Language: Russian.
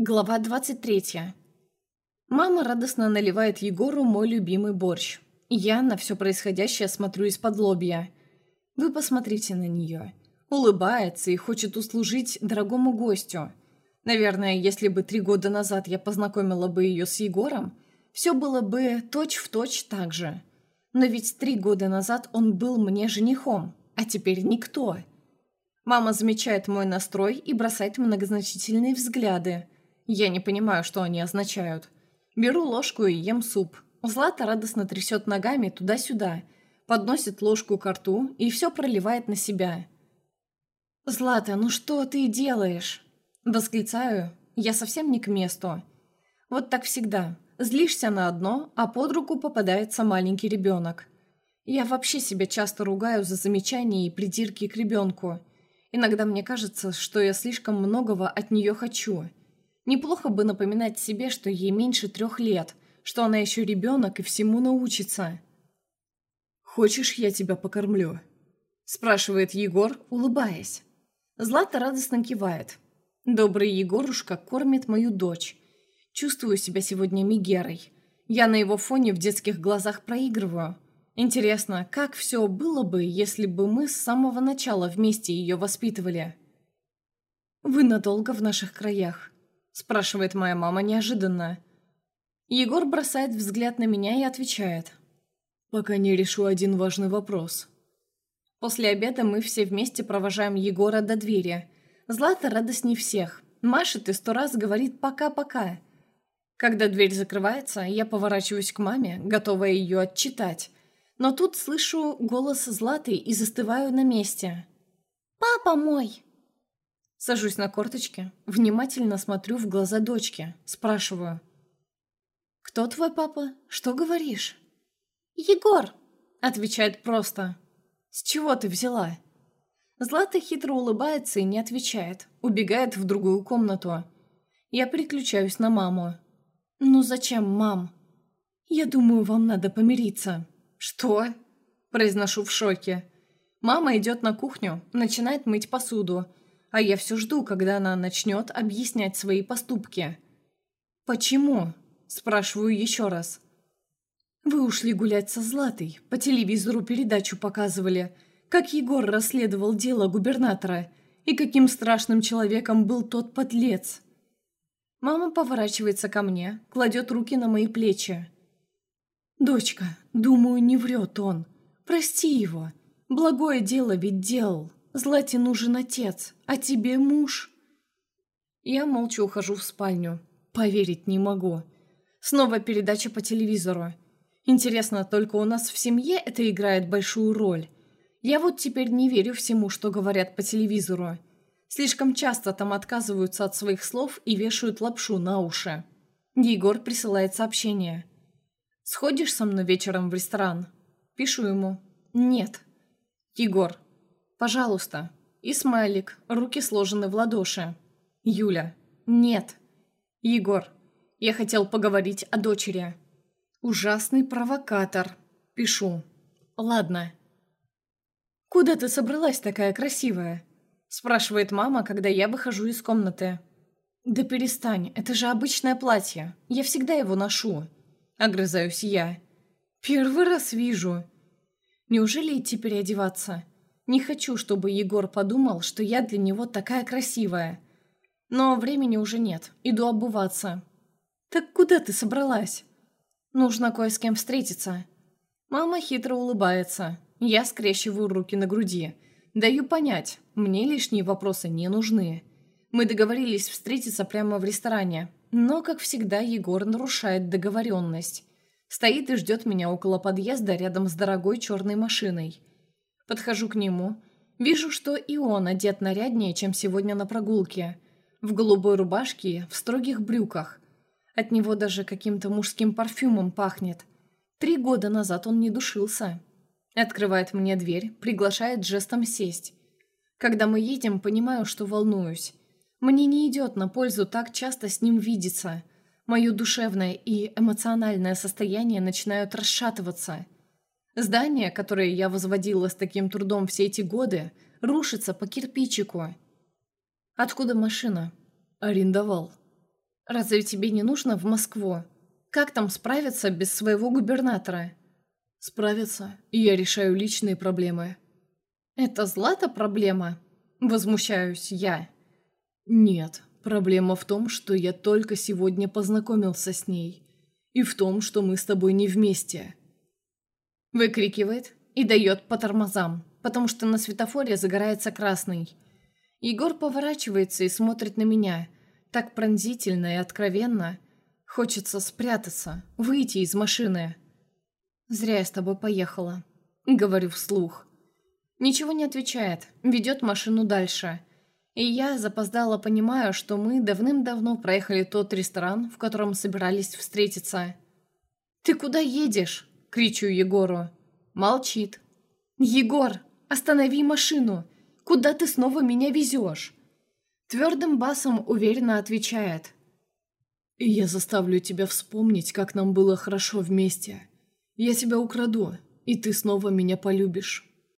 Глава 23. Мама радостно наливает Егору мой любимый борщ. Я на все происходящее смотрю из-под лобья. Вы посмотрите на нее. Улыбается и хочет услужить дорогому гостю. Наверное, если бы три года назад я познакомила бы ее с Егором, все было бы точь-в-точь точь так же. Но ведь три года назад он был мне женихом, а теперь никто. Мама замечает мой настрой и бросает многозначительные взгляды – я не понимаю, что они означают. Беру ложку и ем суп. Злата радостно трясет ногами туда-сюда, подносит ложку к рту и все проливает на себя. «Злата, ну что ты делаешь?» Восклицаю, я совсем не к месту. Вот так всегда. Злишься на одно, а под руку попадается маленький ребенок. Я вообще себя часто ругаю за замечания и придирки к ребенку. Иногда мне кажется, что я слишком многого от нее хочу. Неплохо бы напоминать себе, что ей меньше трех лет, что она еще ребенок и всему научится. «Хочешь, я тебя покормлю?» спрашивает Егор, улыбаясь. Злата радостно кивает. Добрый Егорушка кормит мою дочь. Чувствую себя сегодня Мигерой. Я на его фоне в детских глазах проигрываю. Интересно, как все было бы, если бы мы с самого начала вместе ее воспитывали? «Вы надолго в наших краях?» Спрашивает моя мама неожиданно. Егор бросает взгляд на меня и отвечает. «Пока не решу один важный вопрос». После обеда мы все вместе провожаем Егора до двери. Злата радостней всех. Машет и сто раз говорит «пока-пока». Когда дверь закрывается, я поворачиваюсь к маме, готовая ее отчитать. Но тут слышу голос Златы и застываю на месте. «Папа мой!» Сажусь на корточки, внимательно смотрю в глаза дочки, спрашиваю. «Кто твой папа? Что говоришь?» «Егор», — отвечает просто. «С чего ты взяла?» Злата хитро улыбается и не отвечает, убегает в другую комнату. Я переключаюсь на маму. «Ну зачем, мам?» «Я думаю, вам надо помириться». «Что?» Произношу в шоке. Мама идет на кухню, начинает мыть посуду, а я все жду, когда она начнет объяснять свои поступки. «Почему?» – спрашиваю еще раз. «Вы ушли гулять со Златой, по телевизору передачу показывали, как Егор расследовал дело губернатора и каким страшным человеком был тот подлец». Мама поворачивается ко мне, кладет руки на мои плечи. «Дочка, думаю, не врет он. Прости его. Благое дело ведь делал». Злате нужен отец, а тебе муж». Я молча ухожу в спальню. Поверить не могу. Снова передача по телевизору. Интересно, только у нас в семье это играет большую роль. Я вот теперь не верю всему, что говорят по телевизору. Слишком часто там отказываются от своих слов и вешают лапшу на уши. Егор присылает сообщение. «Сходишь со мной вечером в ресторан?» Пишу ему. «Нет». «Егор, «Пожалуйста». И смайлик, руки сложены в ладоши. Юля. «Нет». Егор. Я хотел поговорить о дочери. Ужасный провокатор. Пишу. Ладно. «Куда ты собралась такая красивая?» Спрашивает мама, когда я выхожу из комнаты. «Да перестань, это же обычное платье. Я всегда его ношу». Огрызаюсь я. «Первый раз вижу». Неужели идти переодеваться? Не хочу, чтобы Егор подумал, что я для него такая красивая. Но времени уже нет, иду обуваться. «Так куда ты собралась?» «Нужно кое с кем встретиться». Мама хитро улыбается. Я скрещиваю руки на груди. Даю понять, мне лишние вопросы не нужны. Мы договорились встретиться прямо в ресторане. Но, как всегда, Егор нарушает договоренность. Стоит и ждет меня около подъезда рядом с дорогой черной машиной. Подхожу к нему. Вижу, что и он одет наряднее, чем сегодня на прогулке. В голубой рубашке, в строгих брюках. От него даже каким-то мужским парфюмом пахнет. Три года назад он не душился. Открывает мне дверь, приглашает жестом сесть. Когда мы едем, понимаю, что волнуюсь. Мне не идет на пользу так часто с ним видеться. Мое душевное и эмоциональное состояние начинают расшатываться – Здание, которое я возводила с таким трудом все эти годы, рушится по кирпичику. Откуда машина? Арендовал. Разве тебе не нужно в Москву? Как там справиться без своего губернатора? Справиться, я решаю личные проблемы. Это Злата проблема? Возмущаюсь я. Нет, проблема в том, что я только сегодня познакомился с ней. И в том, что мы с тобой не вместе. Выкрикивает и дает по тормозам, потому что на светофоре загорается красный. Егор поворачивается и смотрит на меня, так пронзительно и откровенно. Хочется спрятаться, выйти из машины. «Зря я с тобой поехала», — говорю вслух. Ничего не отвечает, ведет машину дальше. И я запоздала понимаю, что мы давным-давно проехали тот ресторан, в котором собирались встретиться. «Ты куда едешь?» — кричу Егору. Молчит. «Егор, останови машину! Куда ты снова меня везешь?» Твердым басом уверенно отвечает. «Я заставлю тебя вспомнить, как нам было хорошо вместе. Я тебя украду, и ты снова меня полюбишь».